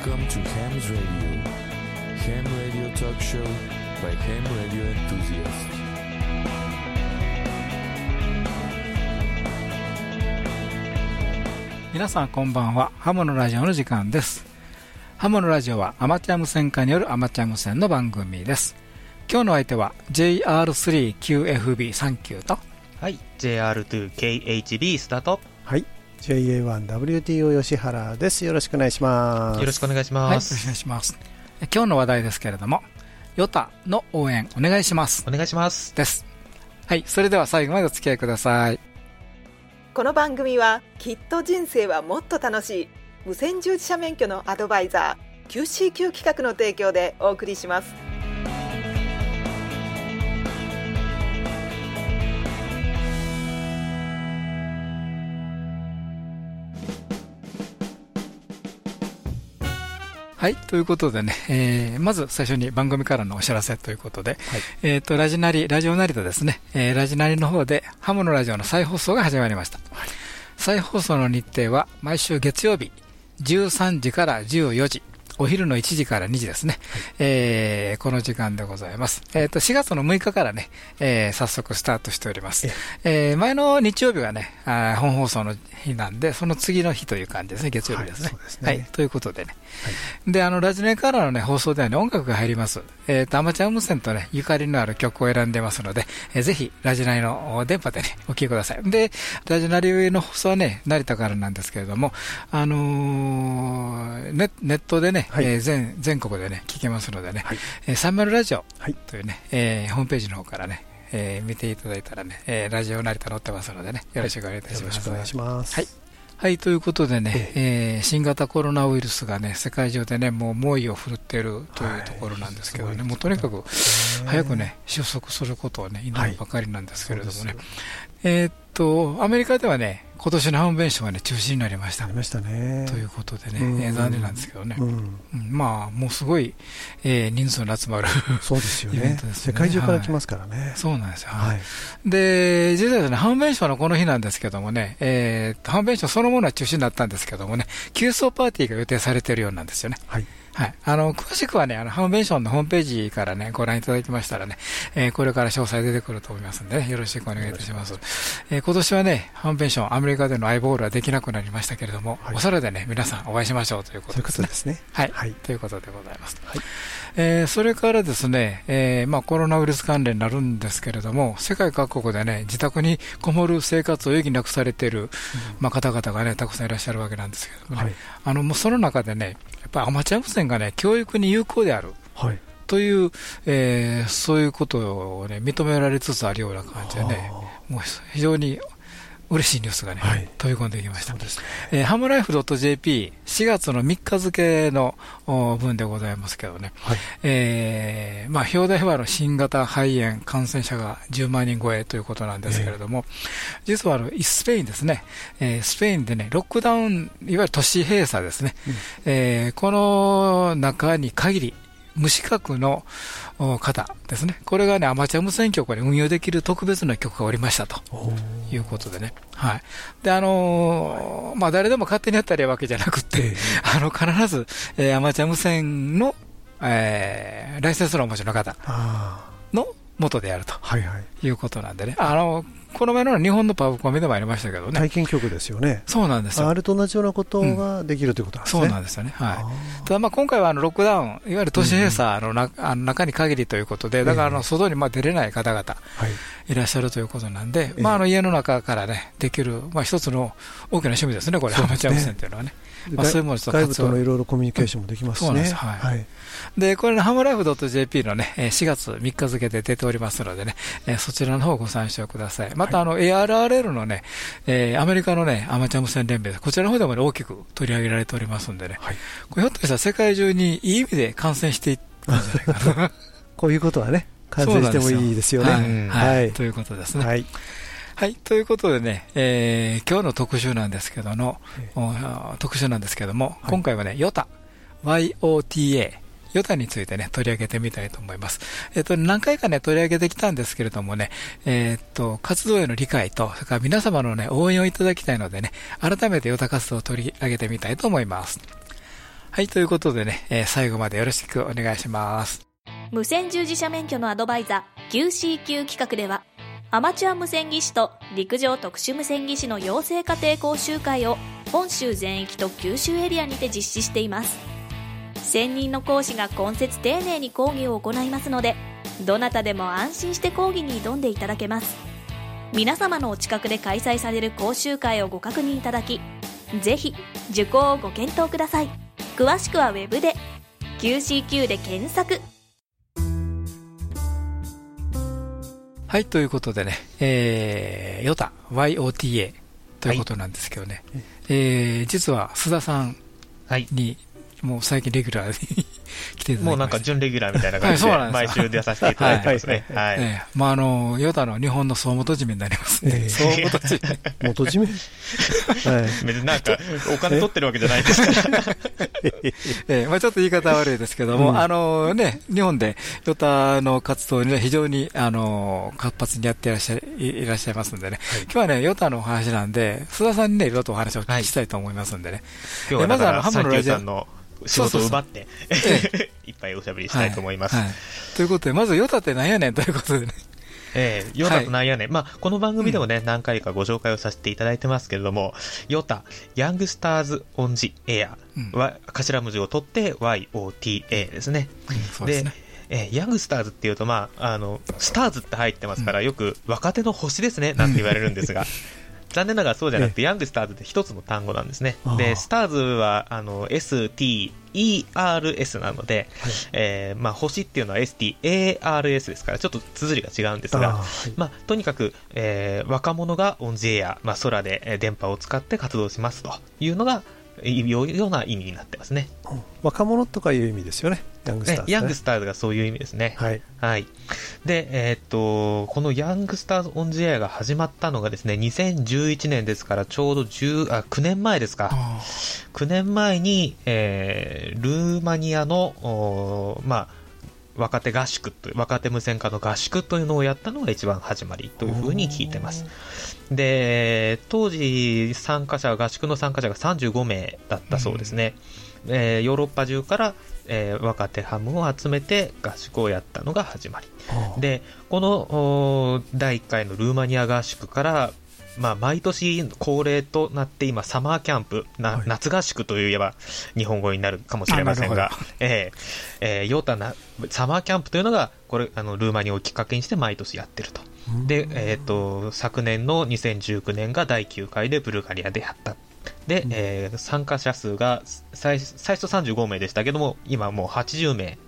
Welcome to Ham's Radio, Ham Radio by Ham Radio Enthusiasts. みなさんこんばんは、ハモのラジオの時間です。ハモのラジオはアマチュア無線化によるアマチュア無線の番組です。今日の相手は JR3QFB39 と、はい、JR2KHB スタート。はい、JA1WTO 吉原です。よろしくお願いします。よろしくお願いしはい、よろます。しくお願いしますえ今日の話題ですけれどもヨタの応援お願いしますお願いします。ですはいそれでは最後までお付き合いくださいこの番組はきっと人生はもっと楽しい無線従事者免許のアドバイザー QCQ 企画の提供でお送りしますはい、ということでね、えーまず最初に番組からのお知らせということで、えっ、と、ラジナリ、ラジオナリとですね、えーラジナリの方でハモのラジオの再放送が始まりました。再放送の日程は毎週月曜日、13時から14時、お昼の1時から2時ですね、えーこの時間でございます。えっ、と、4月の6日からね、えー早速スタートしております。えー前の日曜日がね、あー本放送の日なんで、その次の日という感じですね、月曜日ですね。はいということでね。で、あの、ラジネからのね、放送ではね、音楽が入ります。えっ、と、アマチュア無線とね、ゆかりのある曲を選んでますので、えーぜひ、ラジナリのお電波でね、お聴きください。で、ラジナリの放送はね、成田からなんですけれども、あのーネネットでね、はいえー全、全国でね、聞けますのでね、はいえーサンメルラジオはい。というね、えーホームページの方からね、えー見ていただいたらね、えーラジオ成田載ってますのでね、よろしくお願いいたします。よろしくお願いします。はい。はい、ということでね、えー新型コロナウイルスがね、世界中でね、もう猛威を振るっているというところなんですけどね、はいもうとにかく早くね、収束することをね、祈るばかりなんですけれどもねそうで。えーっと、アメリカではね、今年のハムベンションはね、中止になりましたあり。ましたね。ということでね、うんえー残念なんですけどね。うん。うんまあ、もうすごい、えー人数の集まる。そうですよイベンねトですね世界中から来ますからね。そうなんですよ。はい。で、実はですね、ハンベンションのこの日なんですけどもね、えー、ハンベンションそのものは中止になったんですけどもね、急走パーティーが予定されているようなんですよね。はい。はい。あの、詳しくはね、あの、ハンベンションのホームページからね、ご覧いただきましたらね、えーこれから詳細出てくると思いますんでね、よろしくお願いいたします。えー今年はね、ハンベンション、アメリカでのアイボールはできなくなりましたけれども、はいお空でね、皆さんお会いしましょうということですね。とですね。はい、はい。ということでございます。はいえーそれからですね、えーまあ、コロナウイルス関連になるんですけれども、世界各国でね、自宅にこもる生活を余儀なくされている、まあ、方々がね、たくさんいらっしゃるわけなんですけれどもね、はい。あのもうその中でね、やっぱりアマチュア無線がね、教育に有効である。はい。という、えーそういうことをね、認められつつあるような感じでね、もう非常に嬉しいニュースがね、はい。飛び込んできました。ね。えーハムライフ .jp、4月の3日付のお分でございますけどね、はい。えーまあ、表題はあの新型肺炎感染者が10万人超えということなんですけれども、実はあのスペインですね、えースペインでね、ロックダウン、いわゆる都市閉鎖ですね、えーこの中に限り、無資格のお方ですね、これがね、アマチュア無線局に運用できる特別な局がおりましたと。いうことでね。はい。で、あのーまあ、誰でも勝手にやったらいいわけじゃなくて、ええ あの、必ず、えーアマチュア無線の、えーライセンスのお持ちの方あの元でやるとあ。はいはい。いうことなんでね。あの、この前の日本のパブコメでもありましたけどね。体験局ですよね。そうなんですよ。あれと同じようなことができるということなんですね。そうなんですよね。はい。あただまあ今回はあのロックダウン、いわゆる都市閉鎖のなあの中に限りということで、だからあええの外にまあ出れない方々い。いらっしゃるということなんで、ええまああの家の中からね、できる、まあ一つの大きな趣味ですね、これ、アマチュア無線というのはね。まあそういうもの外部とのいろいろコミュニケーションもできますしね。はいはい。で、これのハムライフ .jp のね、えー4月3日付で出ておりますのでね、えーそちらの方をご参照ください。また、あの、ARRL のね、えーアメリカのね、アマチュア無線連盟、こちらの方でもね、大きく取り上げられておりますんでね、はい。これひょっとしたら世界中にいい意味で感染していったんじゃないかな。こういうことはね、完成してもいいですよね。はいということですね。はい。はい。ということでね、えー今日の特集なんですけどの、お特集なんですけども、はい今回はね、ヨタ、YOTA、ヨタについてね、取り上げてみたいと思います。えっ、と、何回かね、取り上げてきたんですけれどもね、えっ、と、活動への理解と、それから皆様のね、応援をいただきたいのでね、改めてヨタ活動を取り上げてみたいと思います。はい、ということでね、えー最後までよろしくお願いします。無線従事者免許のアドバイザー QCQ 企画ではアマチュア無線技師と陸上特殊無線技師の養成家庭講習会を本州全域と九州エリアにて実施しています専任の講師が今節丁寧に講義を行いますのでどなたでも安心して講義に挑んでいただけます。皆様のお近くで開催される講習会をご確認いただきぜひ受講をご検討ください。詳しくはウェブで QCQ で検索。はい、ということでね、えー、ヨタ、YOTA ということなんですけどね、えー実は須田さんはい。に、もう最近レギュラーに来ていただもうなんか準レギュラーみたいな感じで、毎週出させていただいてますね。はい。ええまあ、あの、ヨタの日本の総元締めになりますね。ええ総元締め。元締め？はい。別になんか、お金取ってるわけじゃないですから。ええまあ、ちょっと言い方は悪いですけども、うんあのね、日本でヨタの活動にね、非常に、あの、活発にやっていらっしゃいいらっしゃいますんでね、今日はね、ヨタのお話なんで、須田さんにね、いろいろとお話をお聞きしたいと思いますんでね。今日はだから、えまずあのハムのラジオーさんの仕事を奪って、いっぱいおしゃべりしたいと思います。はいはいということで、まずヨタって何やねんということでね。えー、ヨタとなんやねん。まあ、この番組でもね、何回かご紹介をさせていただいてますけれども、ヨタ、ヤングスターズ・オン・ジ・エアうんは、頭文字を取って YOTA ですね。そうですね。えーヤングスターズっていうと、まあ、あの、スターズって入ってますから、よく若手の星ですね、なんて言われるんですが、残念ながらそうじゃなくて、ヤングスターズって一つの単語なんですねあ。で、ースターズは、あの、STERS なので、えーまあ、星っていうのは STARS ですから、ちょっと綴りが違うんですが、あーはいまあ、とにかく、えー若者がオンジエア、まあ、空でえー電波を使って活動しますというのが、いうような意味になってますね。うん若者とかいう意味ですよね。ヤングスターズ、ね。ねヤングスターズがそういう意味ですね。はい。はい。で、えーっと、このヤングスターズオンジエアが始まったのがですね、2011年ですから、ちょうど10あ9年前ですか。あ9年前に、えールーマニアの、まあ、若手合宿という、若手無線化の合宿というのをやったのが一番始まりというふうに聞いてます。で、当時参加者、合宿の参加者が35名だったそうですね。えーヨーロッパ中から、えー若手ハムを集めて合宿をやったのが始まり。で、この第1回のルーマニア合宿から、まあ、毎年恒例となって今、サマーキャンプ、なはい夏合宿といえば日本語になるかもしれませんが、えーえーヨータなサマーキャンプというのが、これ、あの、ルーマニアをきっかけにして毎年やってると。で、えっ、と、昨年の2019年が第9回でブルガリアでやった。で、えー参加者数が最最初35名でしたけども、今もう80名。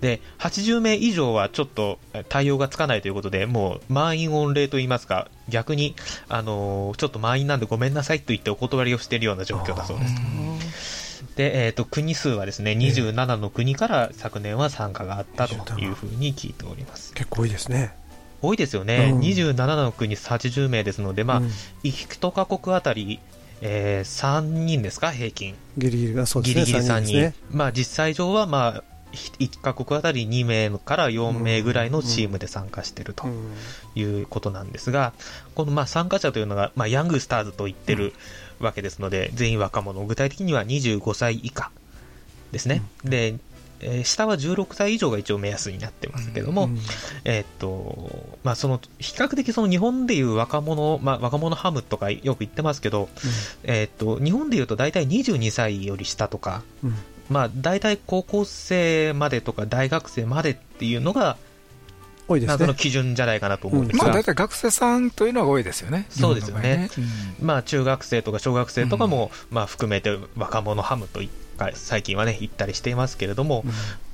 で、80名以上はちょっとえ対応がつかないということで、もう満員御礼といいますか、逆に、あのーちょっと満員なんでごめんなさいと言ってお断りをしているような状況だそうです。で、えっ、と、国数はですね、27の国から昨年は参加があったというふうに聞いております。結構多いですね。多いですよね。うん27の国80名ですので、まあ、うん1カ国あたり、えー3人ですか、平均。ギリギリがそうですね。ギリギリ3人。三ですね。まあ、実際上は、まあ、1カ国あたり2名から4名ぐらいのチームで参加しているとうんいうことなんですが、このまあ参加者というのが、まあ、ヤングスターズと言ってるわけですので、全員若者、具体的には25歳以下ですね。で、えー下は16歳以上が一応目安になってますけども、うんえーっと、まあ、その、比較的その日本でいう若者、まあ、若者ハムとかよく言ってますけど、えーっと、日本でいうと大体22歳より下とか、うん。まあ、大体高校生までとか大学生までっていうのが、多いですね。謎の。基準じゃないかなと思うんですまあ、が、大体学生さんというのが多いですよね。そうですよね。日本の場合ね。まあ、中学生とか小学生とかも、まあ、含めて若者ハムといか最近はね、言ったりしていますけれども、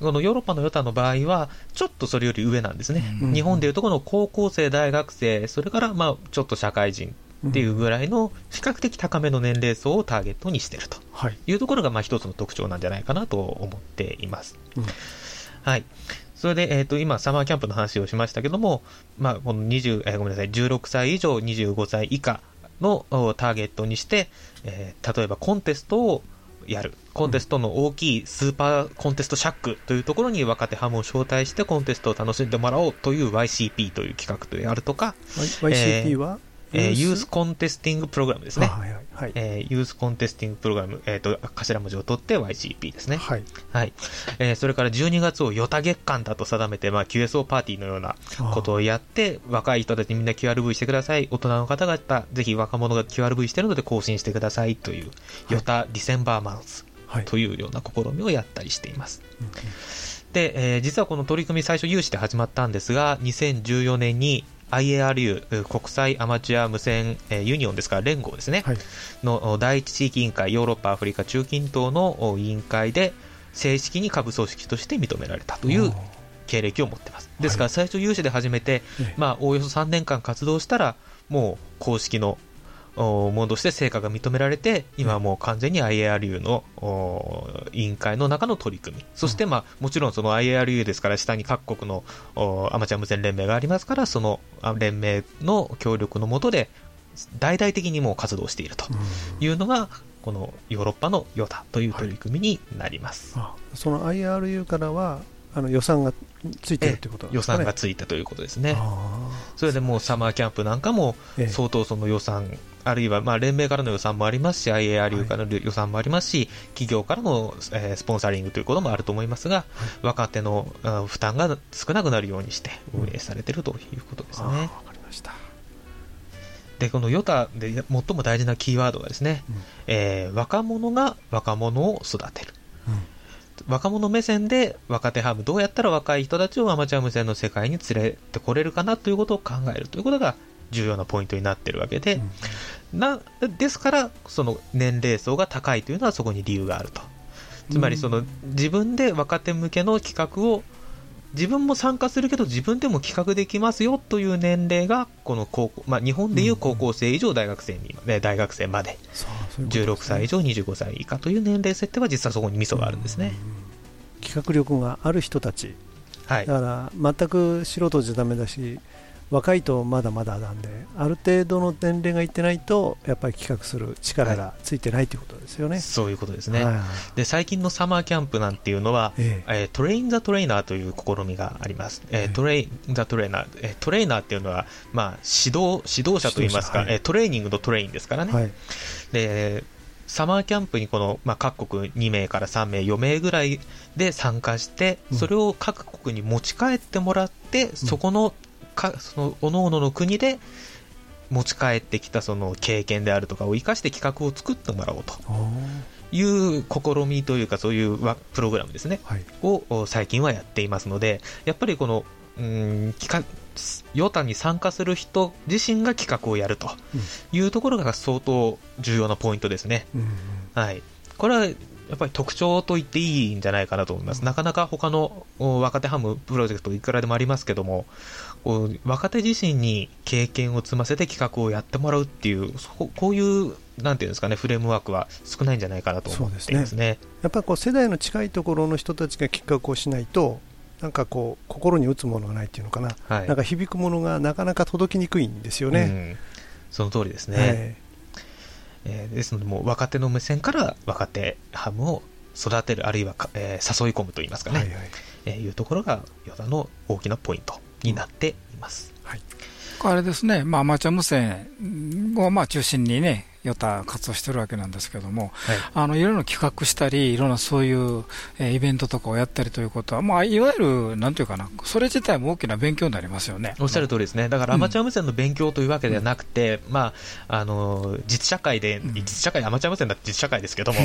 このヨーロッパのヨタの場合は、ちょっとそれより上なんですね。うん日本でいうとこの高校生、大学生、それから、まあ、ちょっと社会人っていうぐらいの、比較的高めの年齢層をターゲットにしているとはい。いうところが、まあ、一つの特徴なんじゃないかなと思っています。うんはい。それで、えっ、と、今、サマーキャンプの話をしましたけども、まあ、この20、えーごめんなさい、16歳以上、25歳以下のおターゲットにして、えー例えばコンテストをやる。コンテストの大きいスーパーコンテストシャックというところに若手ハムを招待してコンテストを楽しんでもらおうという YCP という企画であるとか、Y- YCP は、えーユースコンテスティングプログラムですね。はいはいはい。えーユースコンテスティングプログラム、えっ、と、頭文字を取って YCP ですね。はい。はい。えーそれから12月をヨタ月間だと定めて、まあ、QSO パーティーのようなことをやって、若い人たちみんな QRV してください。大人の方々、ぜひ若者が QRV してるので更新してくださいという、ヨタディセンバーマンスはい。というような試みをやったりしています。で、えー実はこの取り組み最初有志で始まったんですが、2014年に IARU えー国際アマチュア無線、えーユニオンですから連合ですね、はい。のお第一地域委員会ヨーロッパアフリカ中近東のお委員会で正式に下部組織として認められたという経歴を持ってます。ですから最初有志で始めて、ええ。まあ、おおよそ3年間活動したらもう公式のおものとして成果が認められて今はもう完全に IARU のお委員会の中の取り組み。そして、まあ、もちろんその IARU ですから下に各国のおアマチュア無線連盟がありますからそのあ連盟の協力のもとで大々的にもう活動しているというのがこのヨーロッパのヨタという取り組みになります、あその IRU からはあの予算がついてるということなんで予。算がついたということですね。あそれでもうサマーキャンプなんかも相当その予算、あるいはまあ連盟からの予算もありますし、IARU からの予算もありますし、企業からのえースポンサリングということもあると思いますが、若手のあ負担が少なくなるようにして運営されているということですね。わかりました。で、このヨタで最も大事なキーワードがですね、うんえー若者が若者を育てる。若者目線で若手ハム、どうやったら若い人たちをアマチュア無線の世界に連れてこれるかなということを考えるということが重要なポイントになっているわけで、なですから、その年齢層が高いというのはそこに理由があると。つまりその自分で若手向けの企画を自分も参加するけど自分でも企画できますよという年齢がこの高校、まあ、日本でいう高校生以上大学生に、ね、大学生までそうそういうこと16歳以上25歳以下という年齢設定は実はそこにミソがあるんですね。企画力がある人たち、はい。だから全く素人じゃダメだし、若いとまだまだなんで、ある程度の年齢がいってないと、やっぱり企画する力がついてないということですよね。そういうことですね。はいで最近のサマーキャンプなんていうのは、えええートレイン・ザ・トレーナーという試みがあります。えーええトレイン・ザ・トレーナー、えートレーナーっていうのは、まあ、指導、指導者といいますか、はいえートレーニングのトレインですからね。はいで、サマーキャンプにこの、まあ、各国2名から3名、4名ぐらいで参加して、うんそれを各国に持ち帰ってもらって、そこの、か、その、各々の国で持ち帰ってきたその経験であるとかを生かして企画を作ってもらおうという試みというか、そういうわプログラムですね。はいをお最近はやっていますので、やっぱりこの、うん企画、ヨタに参加する人自身が企画をやるというところが相当重要なポイントですね。うんうんはい。これはやっぱり特徴と言っていいんじゃないかなと思います。なかなか他のお若手ハムプロジェクトいくらでもありますけども、こう若手自身に経験を積ませて企画をやってもらうっていう、そここういう、なんていうんですかね、フレームワークは少ないんじゃないかなと思っていますね。やっぱりこう世代の近いところの人たちが企画をしないと、なんかこう心に打つものがないっていうのかな、はい。なんか響くものがなかなか届きにくいんですよね。うんその通りですね。はいえーですので、もう若手の目線から若手ハムを育てる、あるいはか、えー誘い込むといいますかね、はいはいえーいうところがヨダの大きなポイントになっています。あれですね、まあ、アマチュア無線をまあ中心にね、ヨタ活動してるわけなんですけども、はい。あのいろいろ企画したり、いろんなそういう、えーイベントとかをやったりということは、まあ、いわゆる、なんていうかな、それ自体も大きな勉強になりますよね。おっしゃる通りですね。だからうんアマチュア無線の勉強というわけではなくて、まあ、あの、実社会で、ん実社会、アマチュア無線だって実社会ですけども、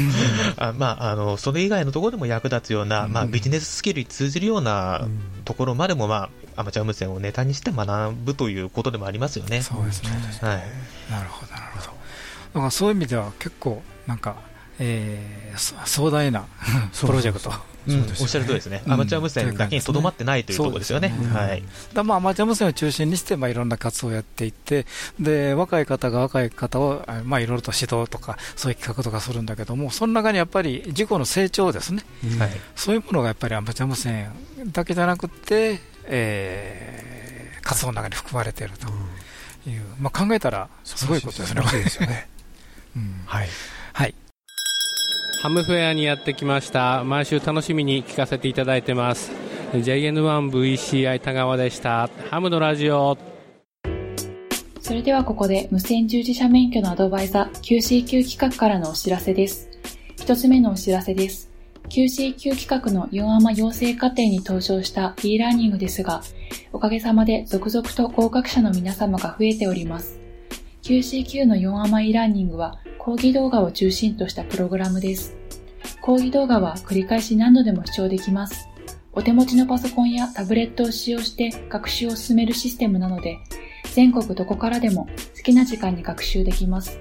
あまあ、あの、それ以外のところでも役立つような、まあ、うんビジネススキルに通じるようなうんところまでも、まあ、アマチュア無線をネタにして学ぶということでもありますよね。そうですね。はい。なるほど、なるほど。だからそういう意味では結構、なんか、えーそ壮大な プロジェクト。おっしゃる通りですね。うんアマチュア無線だけにとどまってないというところですよね。はい。だまあアマチュア無線を中心にして、まあ、いろんな活動をやっていって、で若い方が若い方を、あまあ、いろいろと指導とか、そういう企画とかするんだけども、その中にやっぱり自己の成長ですね、はい。そういうものがやっぱりアマチュア無線だけじゃなくて、えー活動の中に含まれているという、まあ、考えたらすごいことですね、すよね。うん。はい。はい、ハムフェアにやってきました。毎週楽しみに聞かせていただいてます。JN1VCI 田川でした。ハムのラジオ。それではここで無線従事者免許のアドバイザー QCQ 企画からのお知らせです。一つ目のお知らせです。QCQ 企画の4アマ養成課程に登場した e ラーニングですが、おかげさまで続々と合格者の皆様が増えております。QCQ の4アマ e ラーニングは講義動画を中心としたプログラムです。講義動画は繰り返し何度でも視聴できます。お手持ちのパソコンやタブレットを使用して学習を進めるシステムなので、全国どこからでも好きな時間に学習できます。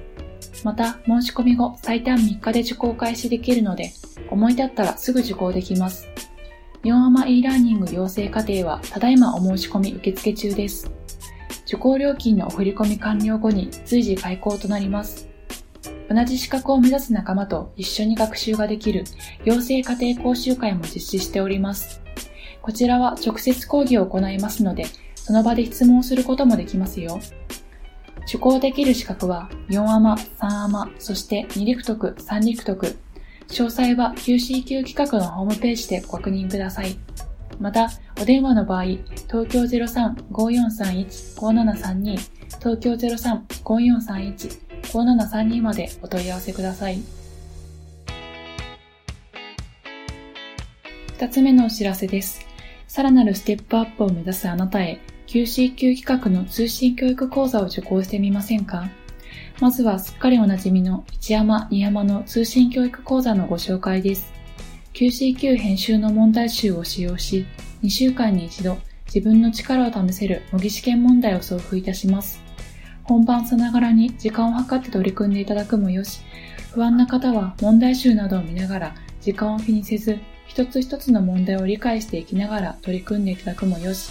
また、申し込み後最短3日で受講開始できるので、思い立ったらすぐ受講できます。4アマ e ラーニング養成課程はただいまお申し込み受付中です。受講料金のお振込完了後に随時開講となります。同じ資格を目指す仲間と一緒に学習ができる養成家庭講習会も実施しております。こちらは直接講義を行いますので、その場で質問することもできますよ。受講できる資格は4アマ、3アマ、そして2陸徳、3陸徳。詳細は QCQ 企画のホームページでご確認ください。また、お電話の場合、東京03-5431-5732、東京03-5431-5732までお問い合わせください。二つ目のお知らせです。さらなるステップアップを目指すあなたへ、QCQ 企画の通信教育講座を受講してみませんか？まずはすっかりおなじみの一山二山の通信教育講座のご紹介です。QCQ 編集の問題集を使用し、2週間に一度自分の力を試せる模擬試験問題を送付いたします。本番さながらに時間を計って取り組んでいただくもよし、不安な方は問題集などを見ながら時間を気にせず、一つ一つの問題を理解していきながら取り組んでいただくもよし、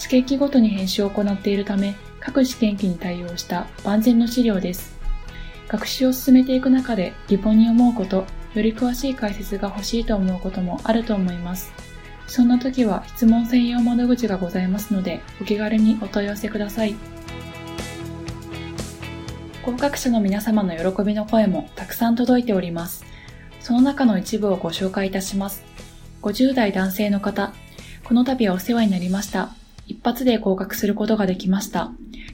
試験期ごとに編集を行っているため、各試験機に対応した万全の資料です。学習を進めていく中で疑問に思うこと、より詳しい解説が欲しいと思うこともあると思います。そんな時は質問専用窓口がございますので、お気軽にお問い合わせください。合格者の皆様の喜びの声もたくさん届いております。その中の一部をご紹介いたします。50代男性の方、この度はお世話になりました。一発で合格することができました。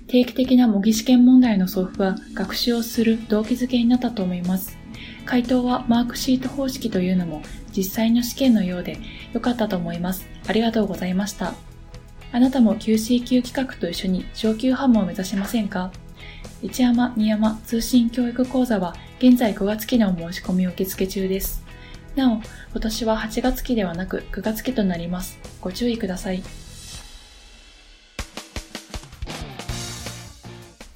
定期的な模擬試験問題の送付は学習をする動機づけになったと思います。回答はマークシート方式というのも実際の試験のようで良かったと思います。ありがとうございました。あなたも QC 級企画と一緒に上級ハムを目指しませんか？一山二山通信教育講座は現在9月期のお申し込み受付中です。なお、今年は8月期ではなく9月期となります。ご注意ください。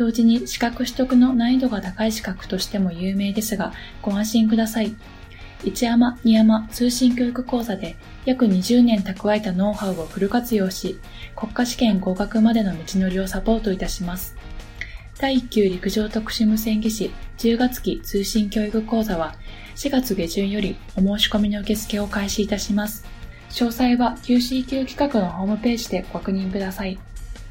同時に資格取得の難易度が高い資格としても有名ですが、ご安心ください。一山二山通信教育講座で約20年蓄えたノウハウをフル活用し、国家試験合格までの道のりをサポートいたします。第1級陸上特殊無線技師10月期通信教育講座は4月下旬よりお申し込みの受付を開始いたします。詳細は QCQ 企画のホームページでご確認ください。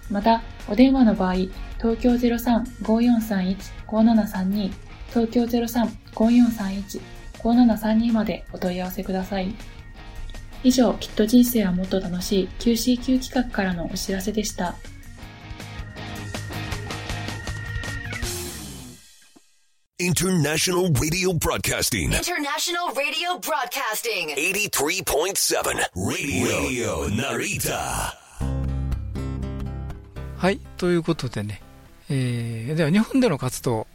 また、お電話の場合、東京03-5431-5732、東京03-5431-5732までお問い合わせください。以上、きっと人生はもっと楽しい QCQ 企画からのお知らせでした。International Radio Broadcasting. International Radio Broadcasting. 83.7 Radio Narita. はい、ということでね、えー、では日本での活動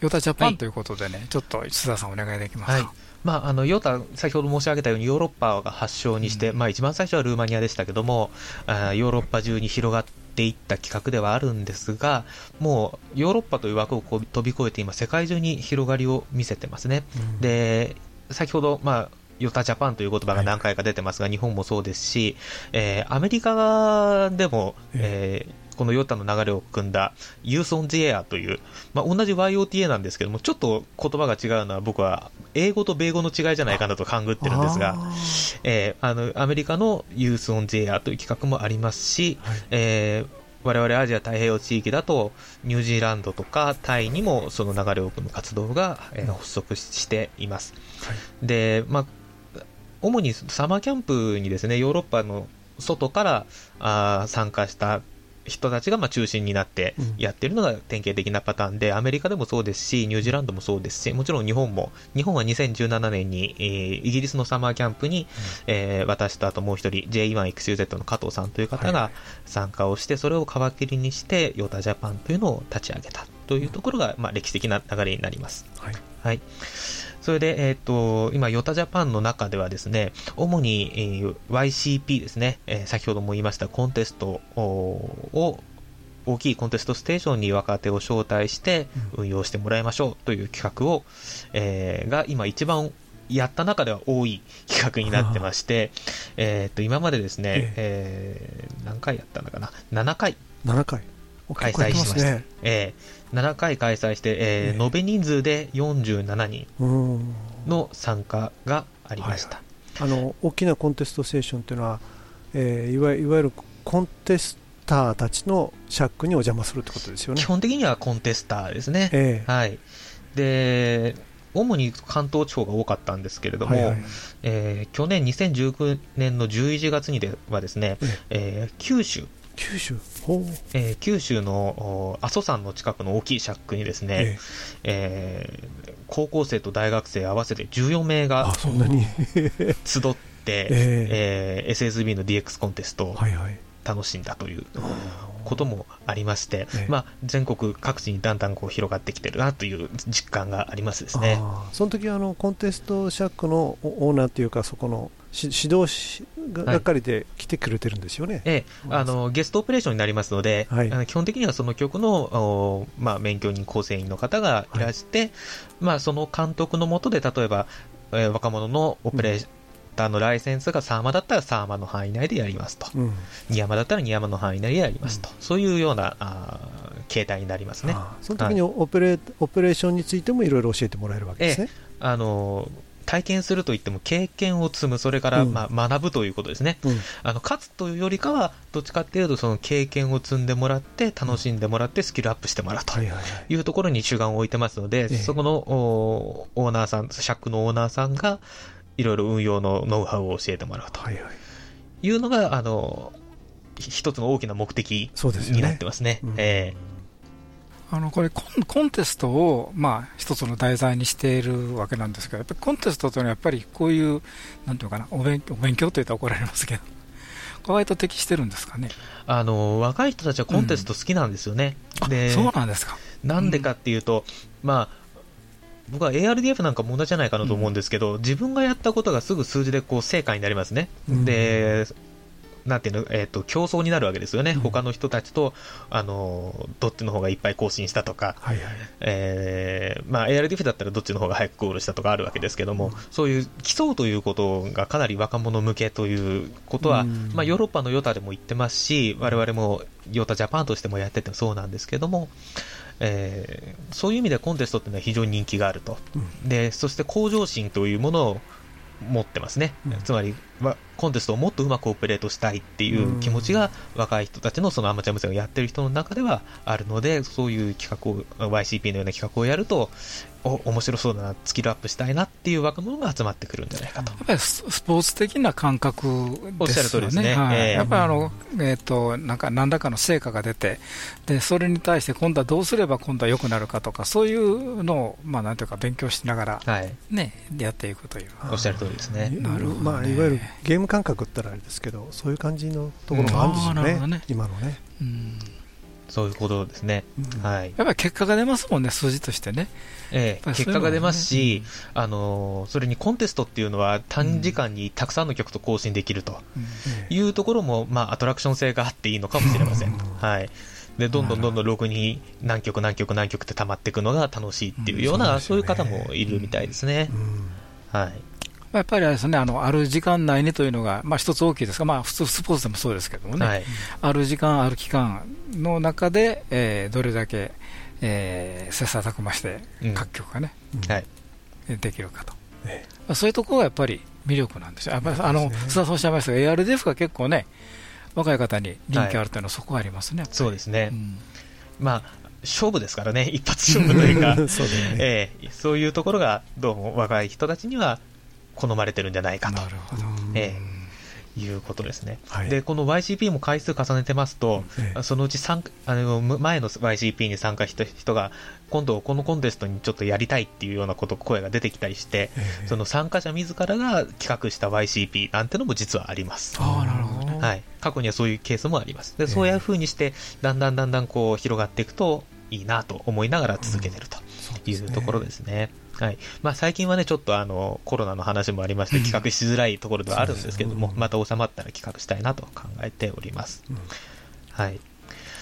ヨタジャパンということでね、ちょっと須田さん、お願いできますか？はい。まあ、あのヨタ、先ほど申し上げたようにヨーロッパが発祥にして、まあ、一番最初はルーマニアでしたけども、あヨーロッパ中に広がっていった企画ではあるんですが、もうヨーロッパという枠をこう飛び越えて、今、世界中に広がりを見せてますね。で先ほど、まあ、ヨタジャパンという言葉が何回か出てますが、日本もそうですし、えーアメリカでも、えーこのヨタの流れを組んだユーソン・ジエアという、まあ、同じ YOTA なんですけども、ちょっと言葉が違うのは僕は英語と米語の違いじゃないかなと勘ぐってるんですが、えーあのアメリカのユース・オン・ジェアという企画もありますし、えー我々アジア太平洋地域だとニュージーランドとかタイにもその流れを組む活動が、えー発足しています。で、まあ、主にサマーキャンプにですね、ヨーロッパの外からあー参加した人たちがまあ中心になってやってるのが典型的なパターンで、アメリカでもそうですし、ニュージーランドもそうですし、もちろん日本も、日本は2017年に、えーイギリスのサマーキャンプに、えー私とあともう一人、J1XUZ の加藤さんという方が参加をして、それを皮切りにして、ヨタジャパンというのを立ち上げたというところが、まあ、歴史的な流れになります。はいはい。それで、えっ、と、今、ヨタジャパンの中ではですね、主に、えー YCP ですね、えー先ほども言いましたコンテストおを、大きいコンテストステーションに若手を招待して運用してもらいましょうという企画を、えーが今一番やった中では多い企画になってまして、えっと、今までですね、えー何回やったのかな ?7 回7回。お開催しました。ね。えー7回開催して、えー延べ人数で47人うん。の参加がありました。あの大きなコンテストステーションというのは、えーいわいわゆるコンテスターたちのシャックにお邪魔するってことですよね基。本的にはコンテスターですね。ええはい。で、主に関東地方が多かったんですけれども、はいはいえー去年2019年の11月にではですね、えー九州、九州えー九州のお阿蘇山の近くの大きいシャックにですね、えー高校生と大学生合わせて14名があそんなに。集って、ええ。ー SSB の DX コンテストを楽しんだということもありまして、まあ、全国各地にだんだんこう広がってきてるなという実感がありますですね。その時あのコンテストシャックのオオーナーというかそこのし指導し係で来てくれてるんですよね、ええ、あのゲストオペレーションになりますので、あの基本的にはその曲の、おまあ、免許人構成員の方がいらして、まあ、その監督のもとで例えば、えー若者のオペレーターのライセンスがサーマだったらサーマの範囲内でやりますと、うん。ニヤマだったらニヤマの範囲内でやりますと、そういうようなあー形態になりますね。その時にオペレーオペレーションについてもいろいろ教えてもらえるわけですね、ええ。あの体験するといっても経験を積む、それから、うん。まあ、学ぶということですね、うん。あの勝つというよりかは、どっちかっていうと、その経験を積んでもらって、楽しんでもらって、スキルアップしてもらうというところに主眼を置いてますので、ええ。そこのおオーナーさん、シャックのオーナーさんが、いろいろ運用のノウハウを教えてもらうというのが、あのひ一つの大きな目的そうですよね。になってますね。えあのこれコン、コンテストを、まあ、一つの題材にしているわけなんですけど、やっぱりコンテストというのは、やっぱりこういう、なんていうのかな、お勉お勉強といったら怒られますけど、割と適してるんですかね。あの若い人たちはコンテスト好きなんですよね。でそうなんですか。なんでかっていうと、まあ、僕は ARDF なんかも同じじゃないかなと思うんですけど、自分がやったことがすぐ数字でこう成果になりますね。うんで、なんていうの、えっ、と、競争になるわけですよね。他の人たちと、あの、どっちの方がいっぱい更新したとか、はいはい。えーまあ、ARDF だったらどっちの方が早くゴールしたとかあるわけですけども、そういう競うということがかなり若者向けということは、うん。まあ、ヨーロッパのヨタでも言ってますし、我々もヨタジャパンとしてもやっててそうなんですけども、えーそういう意味でコンテストっていうのは非常に人気があると。で、そして向上心というものを持ってますね。つまり、わコンテストをもっとうまくオペレートしたいっていう気持ちが若い人たちのそのアマチュア無線をやってる人の中ではあるので、そういう企画を、YCP のような企画をやると、お、面白そうだな、スキルアップしたいなっていう若者が集まってくるんじゃないかと。やっぱりススポーツ的な感覚おっしゃるですよ通りですねね。はいええやっぱりあの、えっ、と、なんか何らかの成果が出て、で、それに対して今度はどうすれば今度は良くなるかとか、そういうのを、まあなんていうか勉強しながら、はい。ね、やっていくという。おっしゃる通りですね。なるほどねまあ、いわゆるゲーム感覚ったらあれですけどそういう感じのところもあるんですよね,、うん。ね。今のね。そういうことですね。はい。やっぱり結果が出ますもんね、数字としてね。ええ、結果が出ますし、あのそれにコンテストっていうのは短時間にたくさんの曲と更新できるというところも、まあ、アトラクション性があっていいのかもしれません。はい。で、どんどんど。んどんログに何曲何曲何曲って溜まっていくのが楽しいっていうような、そういう方もいるみたいですね。はい。やっぱりあれですね、あの、ある時間内にというのが、まあ一つ大きいですが、まあ普通スポーツでもそうですけどもね、はいある時間、ある期間の中で、えーどれだけ、えー、切磋琢磨してうん各局がね、はい。できるかと。まあそういうところがやっぱり魅力なんですよ。やっぱりあの、須田さんおっしゃいましたが、ARDF が結構ね、若い方に人気あるというのはそこがありますね。そうですね。うんまあ、勝負ですからね、一発勝負というか、そうだよね ええそういうところがどうも若い人たちには好まれてるんじゃないかと。ええいうことですね。はいで、この YCP も回数重ねてますと、ええそのうちあのむ前の YCP に参加した人が、今度このコンテストにちょっとやりたいっていうようなこと、声が出てきたりして、ええその参加者自らが企画した YCP なんてのも実はあります。ああ、なるほどね。はい、過去にはそういうケースもあります。でそういう風にして、だんだんだんだんこう広がっていくといいなと思いながら続けてるというところですね。はい。まあ、最近はね、ちょっとあのコロナの話もありまして、企画しづらいところではあるんですけども、また収まったら企画したいなと考えております。はい、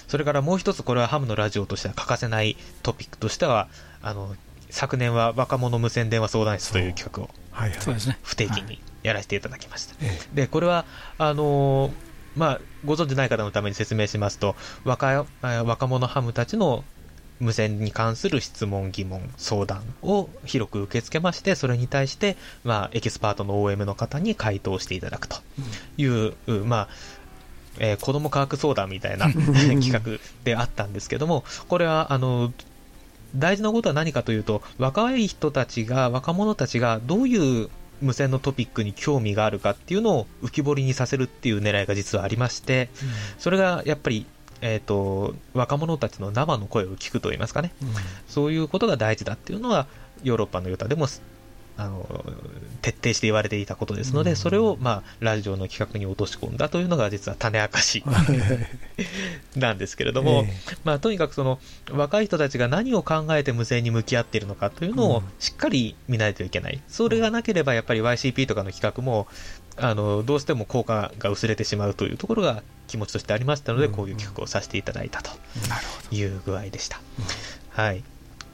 それからもう一つ、これはハムのラジオとしては欠かせないトピックとしては、あの昨年は若者無線電話相談室という企画をはいはい。そうですね。不定期にやらせていただきました。えで、これは、あのーまあ、ご存知ない方のために説明しますと、若若者ハムたちの無線に関する質問、疑問、相談を広く受け付けまして、それに対して、まあ、エキスパートの OM の方に回答していただくという、うまあ、えー子供科学相談みたいな 企画であったんですけども、これは、あの、大事なことは何かというと、若い人たちが、若者たちがどういう無線のトピックに興味があるかっていうのを浮き彫りにさせるっていう狙いが実はありまして、それがやっぱり、えっ、と、若者たちの生の声を聞くといいますかね、そういうことが大事だっていうのは、ヨーロッパのヨタでも、あの、徹底して言われていたことですので、それを、まあ、ラジオの企画に落とし込んだというのが実は種明かし なんですけれども、えまあ、とにかくその若い人たちが何を考えて無線に向き合っているのかというのをしっかり見ないといけない、それがなければやっぱり YCP とかの企画もあのどうしても効果が薄れてしまうというところが気持ちとしてありましたので、こういう企画をさせていただいたという具合でした。はい、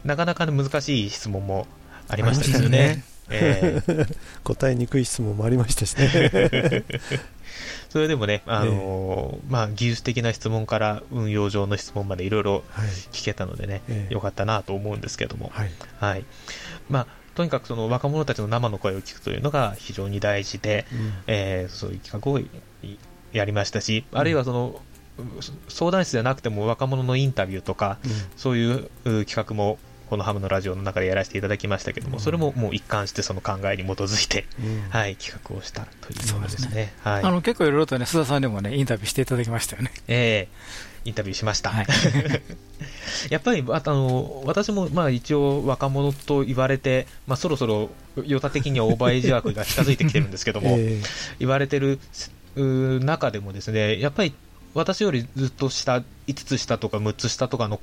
なかなか難しい質問もありましたよね。ええ。答えにくい質問もありましたしね。それでもね、あのーまあ、技術的な質問から運用上の質問までいろいろはい。聞けたのでね、ええ。よかったなと思うんですけども、はい。はい。まあ、とにかくその若者たちの生の声を聞くというのが非常に大事で、うん。えーそういう企画をいやりましたし、あるいはその、相談室じゃなくても若者のインタビューとか、そういうう企画もこのハムのラジオの中でやらせていただきましたけども、それももう一貫してその考えに基づいて、うん。はい、企画をしたということですね。はい。あの結構いろいろとね、須田さんにもね、インタビューしていただきましたよね。ええインタビューしました。はい やっぱりああの私もまあ一応若者と言われて、まあ、そろそろヨタ的にはオーバーエイジ枠が近づいてきてるんですけども、え言われてるうー中でもですねやっぱり私よりずっと下5つ下とか6つ下とかの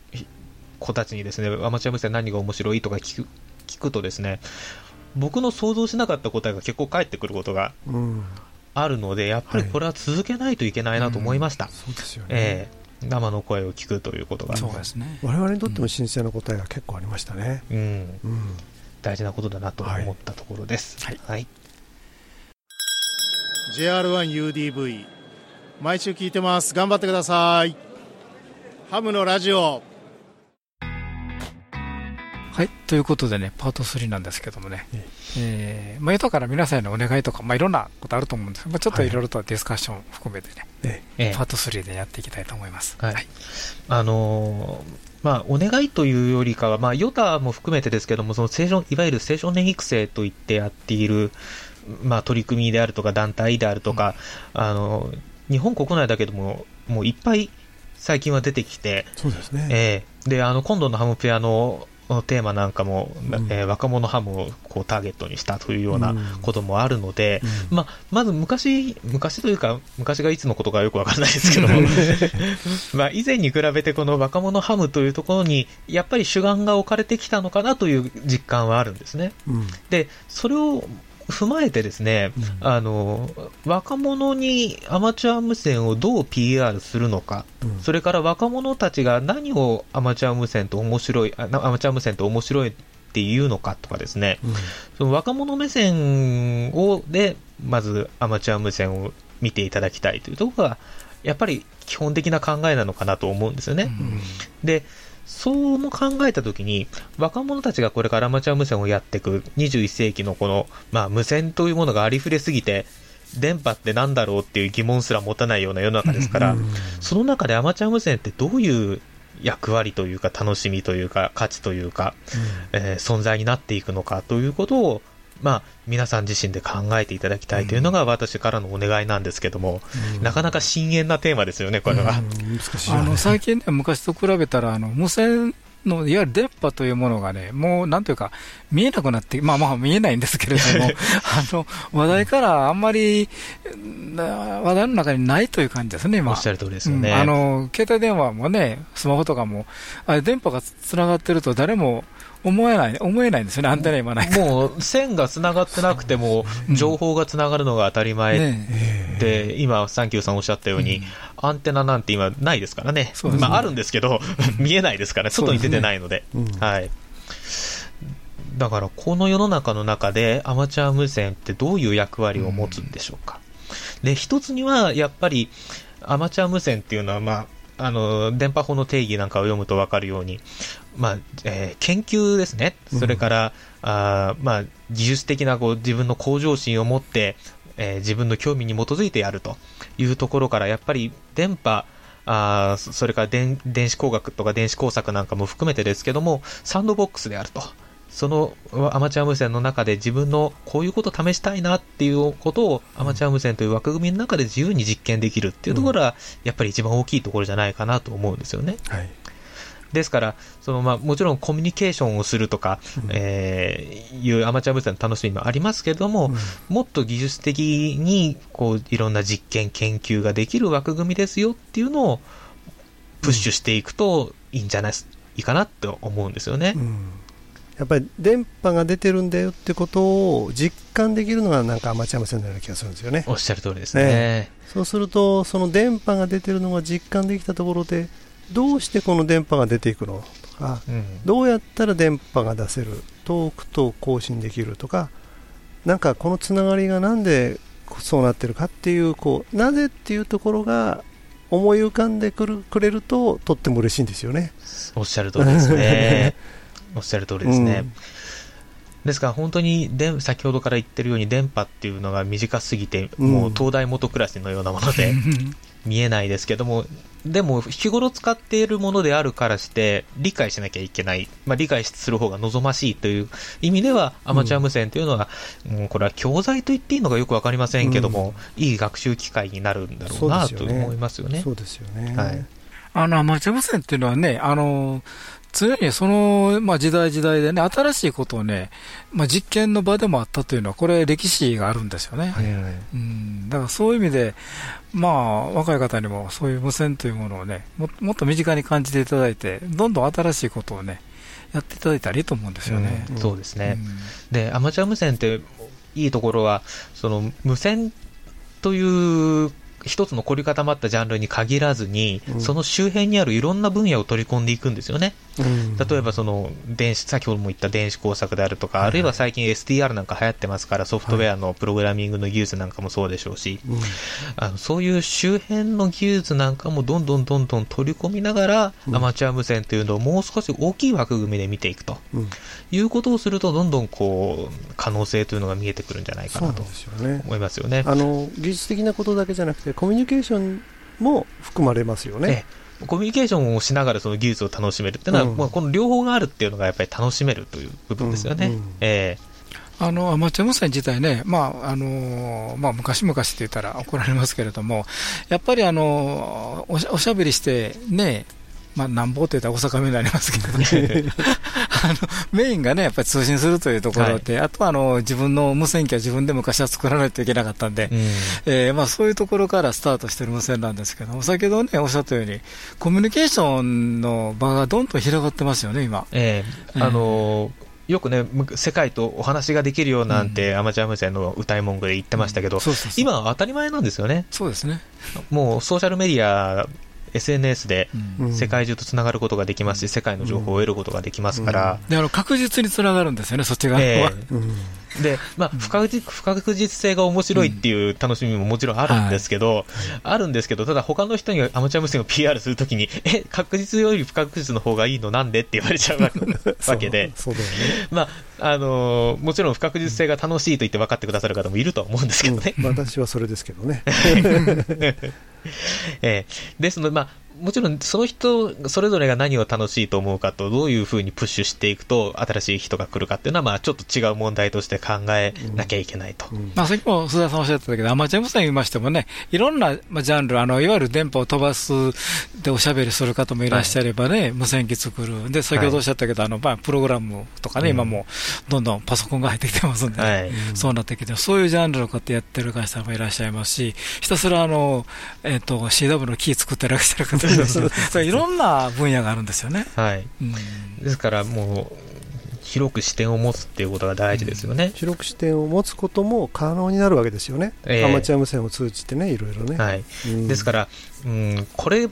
子たちにですねアマチュア無線何が面白いとか聞く聞くとですね僕の想像しなかった答えが結構返ってくることがうんあるのでやっぱりこれは続けないといけないなと思いました。そうですよね。ええ生の声を聞くということが、そうですね。我々にとっても新鮮な答えが結構ありましたね。うん、うん大事なことだなと思ったところです。はいはい。JR1UDV 毎週聞いてます頑張ってくださいハムのラジオはい、ということでね、パート3なんですけどもね、えーまあ、後から皆さんへのお願いとか、まあ、いろんなことあると思うんです。けど、まあ、ちょっとい。ろいろとディスカッション含めてね、ええ。えパート3でやっていきたいと思います。はい。あのーまあ、お願いというよりかは、まあ、ヨタも含めてですけども、その青少いわゆる青少年育成といってやっている、まあ、取り組みであるとか、団体であるとか、あの日本国内だけでも、もういっぱい最近は出てきて、そうですね。ええ。で、あの、今度のハムペアの、のテーマなんかも、えー若者ハムをこうターゲットにしたというようなこともあるので、まあ、まず昔、昔というか、昔がいつのことかよくわからないですけども、まあ、以前に比べてこの若者ハムというところに、やっぱり主眼が置かれてきたのかなという実感はあるんですね。うん。で、それを踏まえてですね、あの、若者にアマチュア無線をどう PR するのか、それから若者たちが何をアマチュア無線と面白い、あアマチュア無線と面白いっていうのかとかですね、その若者目線を、で、まずアマチュア無線を見ていただきたいというところが、やっぱり基本的な考えなのかなと思うんですよね。で、そうも考えたときに、若者たちがこれからアマチュア無線をやっていく21世紀のこの、まあ、無線というものがありふれすぎて、電波ってなんだろうっていう疑問すら持たないような世の中ですから、その中でアマチュア無線ってどういう役割というか楽しみというか価値というか、えー存在になっていくのかということを、まあ、皆さん自身で考えていただきたいというのが私からのお願いなんですけども、なかなか深淵なテーマですよね、これは。あの最近ね、昔と比べたら、あの無線のいわゆる電波というものがね、もうなんというか、見えなくなって、まあまあ見えないんですけれども、あの話題からあんまりな話題の中にないという感じですね、今。おっしゃる通りですよね。うん。あの携帯電話もね、スマホとかも、あれ電波がつながってると誰も思えない、思えないんですよね、アンテナ今ない。もう線がつながってなくても、情報がつながるのが当たり前で、今、サンキューさんおっしゃったように、アンテナなんて今、ないですからね、まあ、あるんですけど、見えないですから、外に出てないので。はい。だから、この世の中の中で、アマチュア無線ってどういう役割を持つんでしょうか。で、一つには、やっぱり、アマチュア無線っていうのは、まあ、あの、電波法の定義なんかを読むと分かるように、まあ、えー研究ですね。それから、あーまあ、技術的なこう自分の向上心を持って、えー自分の興味に基づいてやるというところから、やっぱり電波、あーそそれから電電子工学とか電子工作なんかも含めてですけども、サンドボックスであると。そのアマチュア無線の中で自分のこういうこと試したいなっていうことをアマチュア無線という枠組みの中で自由に実験できるっていうところはやっぱり一番大きいところじゃないかなと思うんですよね。ですから、そのまあ、もちろんコミュニケーションをするとか、えーいうアマチュア無線の楽しみもありますけれども、もっと技術的にこういろんな実験、研究ができる枠組みですよっていうのをプッシュしていくといいんじゃないいいかなって思うんですよね。やっぱり電波が出てるんだよってことを実感できるのがなんかアマチュア無線のような気がするんですよね。おっしゃる通りですね。そうすると、その電波が出てるのが実感できたところで、どうしてこの電波が出ていくの？とか、うんどうやったら電波が出せる、遠くと更新できる？とか、なんかこのつながりがなんでそうなってるかっていう、こうなぜっていうところが思い浮かんでくるくれると、とっても嬉しいんですよね。おっしゃる通りですね。おっしゃる通りですね。ですから本当に電先ほどから言ってるように電波っていうのが短すぎて、うんもう東大元クラスのようなもので 見えないですけども、でも日頃使っているものであるからして理解しなきゃいけない、まあ、理解する方が望ましいという意味ではアマチュア無線というのは、うんこれは教材と言っていいのかよくわかりませんけども、いい学習機会になるんだろうなと思いますよね。そうですよね。はいあの、アマチュア無線っていうのはね、あの、常にその、まあ、時代時代でね、新しいことをね、まあ、実験の場でもあったというのは、これ歴史があるんですよね。うん、だからそういう意味で、まあ、若い方にもそういう無線というものをね、ももっと身近に感じていただいて、どんどん新しいことをね、やっていただいたらいいと思うんですよね。うん。そうですね、でアマチュア無線っていいところはその無線という一つの凝り固まったジャンルに限らずに、その周辺にあるいろんな分野を取り込んでいくんですよね。例えばその電子、先ほども言った電子工作であるとか、あるいは最近 SDR なんか流行ってますから、ソフトウェアのプログラミングの技術なんかもそうでしょうし、あのそういう周辺の技術なんかもどんどんどんどん取り込みながら、アマチュア無線というのをもう少し大きい枠組みで見ていくと、いうことをすると、どんどんこう可能性というのが見えてくるんじゃないかなと思いますよね。あの技術的なことだけじゃなくてコミュニケーションも含まれますよね。コミュニケーションをしながらその技術を楽しめるっていうのは、うんまあこの両方があるっていうのがやっぱり楽しめるという部分ですよね。えあのアマチュア無線自体ね、まああのまあ、昔々って言ったら怒られますけれども、やっぱりあのおしおしゃべりして、ね、まあ、なんぼって言ったら大阪弁になりますけどね。あの、メインがね、やっぱり通信するというところで、はい、あとはあの自分の無線機は自分で昔は作らないといけなかったんで、うん、えー、まあ、そういうところからスタートしてる無線なんですけど、先ほどね、おっしゃったように、コミュニケーションの場がどんどん広がってますよね、今。えー、あのーよくね、世界とお話ができるよなんて、アマチュア無線の歌い文句で言ってましたけど、今は当たり前なんですよね。そうですね。もうソーシャルメディア SNS で世界中とつながることができますし、世界の情報を得ることができますから、であの確実につながるんですよね、そっち側は。えーで、まあ、不確実、不確実性が面白いっていう楽しみももちろんあるんですけど、うん。はい、あるんですけど、ただ他の人にアマチュア無線を PR するときに、え、確実より不確実の方がいいのなんでって言われちゃうわけで、そう。だよね。まあ、あのー、もちろん不確実性が楽しいと言って分かってくださる方もいるとは思うんですけどね。う。ん、私はそれですけどね。え ー、ですので、まあ、もちろんその人それぞれが何を楽しいと思うかとどういうふうにプッシュしていくと新しい人が来るかっていうのはまあちょっと違う問題として考えなきゃいけないと、うん。うん、まあ、さっきも須田さんおっしゃってたけどアマチュア無線言いましてもねいろんなジャンルあのいわゆる電波を飛ばすでおしゃべりする方もいらっしゃればね、はい、無線機作る。で先ほどおっしゃったけど、はい、あのまあプログラムとかね、今もどんどんパソコンが入ってきてますんで、はい、そうなってきてそういうジャンルの方やってる方もいらっしゃいますしひたすらあの、えーと、と CW のキー作ってらっしゃる方もいらっしゃるいろんな分野があるんですよね。はい。うん、ですからもう、広く視点を持つっていうことが大事ですよね、うん、広く視点を持つことも可能になるわけですよね、えー、アマチュア無線を通じてね、いろいろね。はい、うん、ですから、うん、これ、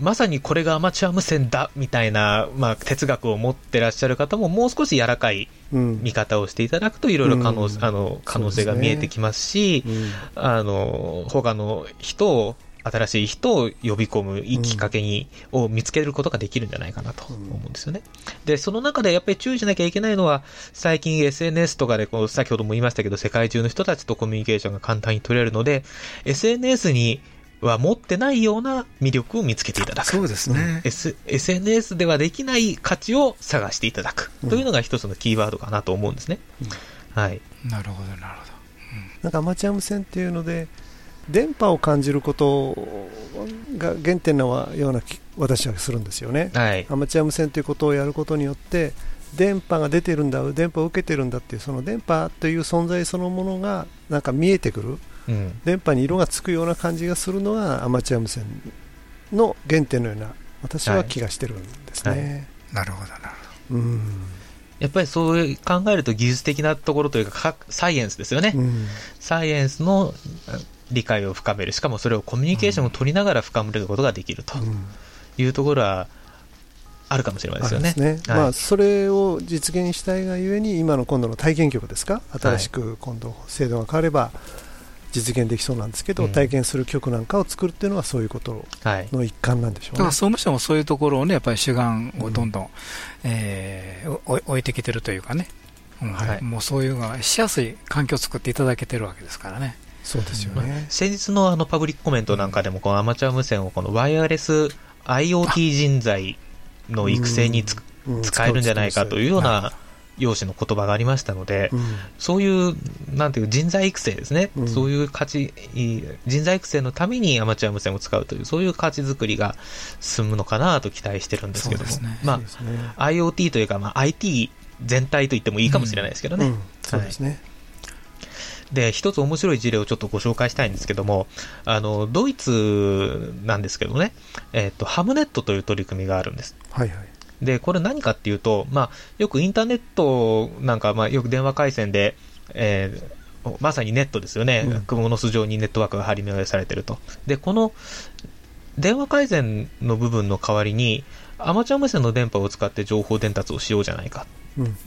まさにこれがアマチュア無線だみたいな、まあ、哲学を持ってらっしゃる方も、もう少し柔らかい見方をしていただくと、いろいろ可能,、あの可能性が見えてきますし、すね、あの他の人を新しい人を呼び込むいいきっかけに、うん、を見つけることができるんじゃないかなと思うんですよね。で、その中でやっぱり注意しなきゃいけないのは、最近 SNS とかでこう、先ほども言いましたけど、世界中の人たちとコミュニケーションが簡単に取れるので、SNS には持ってないような魅力を見つけていただく。そうですね。S、SNS ではできない価値を探していただく。というのが一つのキーワードかなと思うんですね。うん、はい。なるほど、なるほど。うん、なんかアマチュア無線っていうので、電波を感じることが原点のような私はするんですよね、はい、アマチュア無線ということをやることによって電波が出てるんだ電波を受けてるんだっていうその電波という存在そのものがなんか見えてくる、うん、電波に色がつくような感じがするのはアマチュア無線の原点のような私は気がしてるんですね、はい。はい、なるほどなるほど。うん。やっぱりそう考えると技術的なところというかサイエンスですよね、うん、サイエンスの理解を深める、しかもそれをコミュニケーションを取りながら深めることができるというところは、あるかもしれないですよね。ね。はい、まあ、それを実現したいがゆえに、今の今度の体験局ですか、新しく今度、制度が変われば実現できそうなんですけど、うん、体験する局なんかを作るっていうのは、そういうことの一環なんでしょうね、はい、総務省もそういうところをね、やっぱり主眼をどんどん、うん、えー、置いてきてるというかね、うん。はい、もうそういうのがしやすい環境を作っていただけてるわけですからね。そうですよね。先日のあのパブリックコメントなんかでも、このアマチュア無線をこのワイヤレス IoT 人材の育成に使えるんじゃないかというような用紙の言葉がありましたので、うん、そういう、なんていう人材育成ですね、うん、そういう価値、人材育成のためにアマチュア無線を使うという、そういう価値づくりが進むのかなと期待してるんですけども、ね、まあ、IoT というか、まあ、IT 全体と言ってもいいかもしれないですけどね。そうですね。で、一つ面白い事例をちょっとご紹介したいんですけども、あの、ドイツなんですけどね、えっ、と、ハムネットという取り組みがあるんです。はいはい。で、これ何かっていうと、まあ、よくインターネットなんか、まあ、よく電話回線で、えー、まさにネットですよね、うん、蜘蛛の巣状にネットワークが張り巡らされてると。で、この電話回線の部分の代わりに、アマチュア無線の電波を使って情報伝達をしようじゃないか。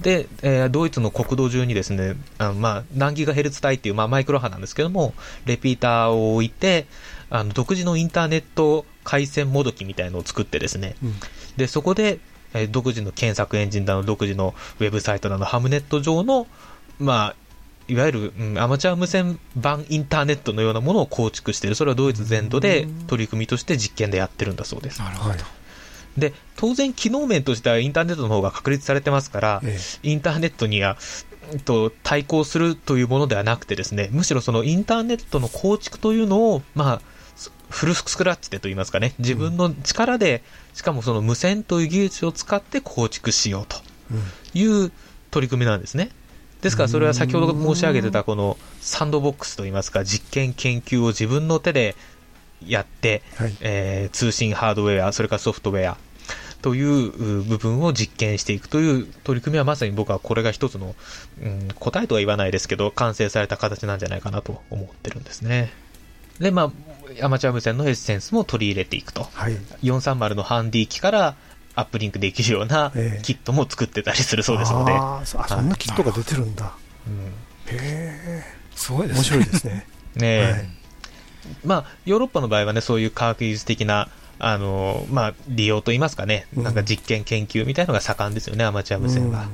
で、えー、ドイツの国道中にですね、あのまあ、何ギガヘルツ帯っていう、まあ、マイクロ波なんですけども、レピーターを置いて、あの独自のインターネット回線もどきみたいのを作ってですね、うん、でそこで、えー、独自の検索エンジンだの、独自のウェブサイトなど、ハムネット上の、まあ、いわゆる、うん、アマチュア無線版インターネットのようなものを構築している、それはドイツ全土で取り組みとして実験でやってるんだそうです。なるほど。で、当然機能面としてはインターネットの方が確立されてますから、ええ、インターネットには、と対抗するというものではなくてですね、むしろそのインターネットの構築というのを、まあ、フルスクラッチでと言いますかね、自分の力で、しかもその無線という技術を使って構築しようという取り組みなんですね。ですからそれは先ほど申し上げてたこのサンドボックスといいますか、実験研究を自分の手でやって、はい、えー、通信ハードウェア、それからソフトウェア、という部分を実験していくという取り組みはまさに僕はこれが一つの、うん、答えとは言わないですけど、完成された形なんじゃないかなと思ってるんですね。で、まあ、アマチュア無線のエッセンスも取り入れていくと。はい、430のハンディ機からアップリンクできるようなキットも作ってたりするそうですので。えー、あそんなキットが出てるんだ。うん、へえ、すごいですね。面白いですね。ねえ、はい、まあ、ヨーロッパの場合はね、そういう科学技術的なあのまあ、利用といいますかね、なんか実験、研究みたいなのが盛んですよね、アマチュア無線は。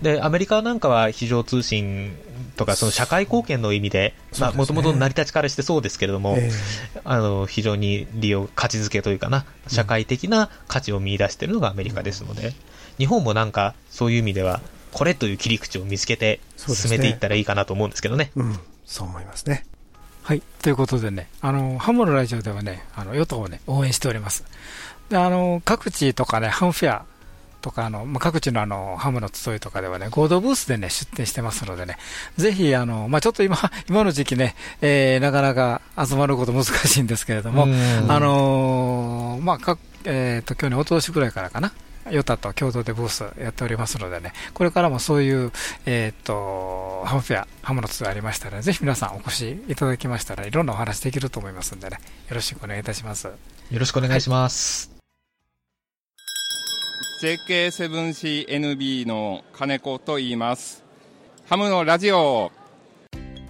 で、アメリカなんかは非常通信とか、その社会貢献の意味で、もともと成り立ちからしてそうですけれども、えー、あの非常に利用、価値づけというかな、社会的な価値を見出しているのがアメリカですので、日本もなんかそういう意味では、これという切り口を見つけて進めていったらいいかなと思うんですけどね。うん、そう思いますね。はい。ということでね、あの、ハムのラジオではね、あの、与党をね、応援しております。で、あの、各地とかね、ハムフェアとか、あの、まあ、各地のあの、ハムの集いとかではね、合同ブースでね、出店してますのでね、ぜひ、あの、まあ、ちょっと今、今の時期ね、えー、なかなか集まること難しいんですけれども、あのー、まあ、か、えっ、ー、と、去年、おととしぐらいからかな、ヨタと共同でブースやっておりますのでね、これからもそういう、えっ、と、ハムフェア、ハムのツアーありましたら、ぜひ皆さんお越しいただきましたら、いろんなお話できると思いますんでね、よろしくお願いいたします。よろしくお願いします。JK7CNB の金子と言います。ハムのラジオ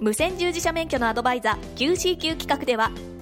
無線従事者免許のアドバイザー QCQ 企画では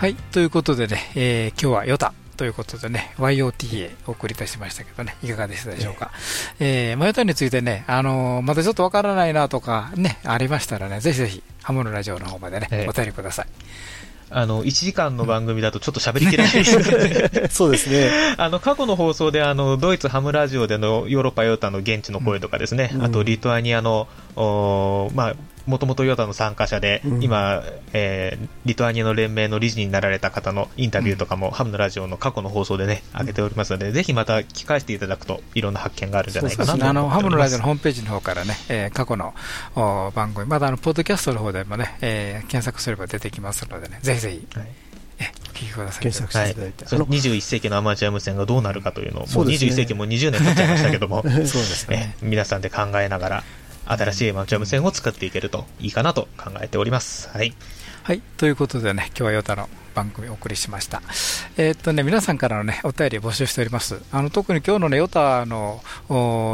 はい、ということでね、えー、今日はヨタということでね、YOTA お送りいたしましたけどね、いかがでしたでしょうか。えー、マヨタについてね、あのー、まだちょっとわからないなとかね、ありましたらね、ぜひぜひ、ハムのラジオの方までね、えー、お便りください。あの、1時間の番組だとちょっと喋りきれないですねそうですね。あの、過去の放送で、あの、ドイツハムラジオでのヨーロッパヨータの現地の声とかですね、うん、あとリトアニアの、おまあ、もともとヨタの参加者で、うん、今、えー、リトアニアの連盟の理事になられた方のインタビューとかも、うん、ハムのラジオの過去の放送でね、上げておりますので、ぜひまた聞き返していただくと、いろんな発見があるんじゃないかなと思あのハムのラジオのホームページの方からね、えー、過去の番組、まだあのポッドキャストの方でもね、えー、検索すれば出てきますのでね、ぜひぜひ。はい。お聞きください。検索していただいて。はい、21世紀のアマチュア無線がどうなるかというのを、もう21世紀も20年経っちゃいましたけども、そうですね、皆さんで考えながら、新しいマンチャム線を作っていけるといいかなと考えております。はい。はい。ということでね、今日はヨタの番組をお送りしました。えー、っとね、皆さんからのね、お便りを募集しております。あの、特に今日のね、ヨタの、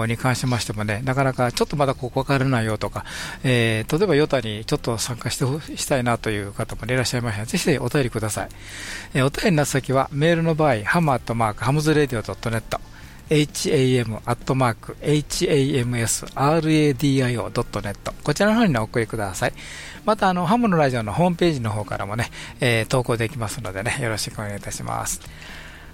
に関しましてもね、なかなかちょっとまだここわからないよとか、えー、例えばヨタにちょっと参加してしたいなという方もいらっしゃいましたら、ぜひお便りください。えー、お便りの先は、メールの場合、ハムアットマーク、ハムズレディオ .net、ham.hamsradio.net こちらの方にお送りください。また、あの、ハムのラジオのホームページの方からもね、えー、投稿できますのでね、よろしくお願いいたします。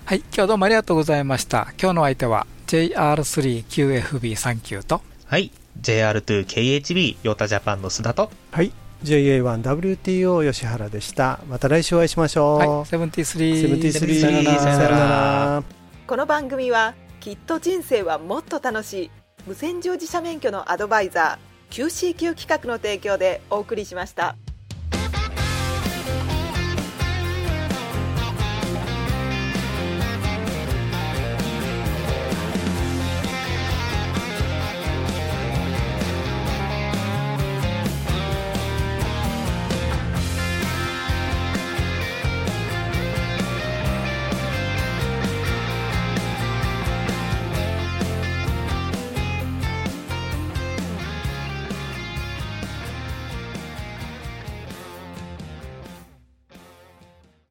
はい、今日はどうもありがとうございました。今日の相手は JR3QFB39 と、はい、JR2KHB ヨタジャパンの須田と、はい、JA1WTO 吉原でした。また来週お会いしましょう。はい、73。73。さよなら。この番組はきっと人生はもっと楽しい無線乗自社免許のアドバイザー QCQ 企画の提供でお送りしました。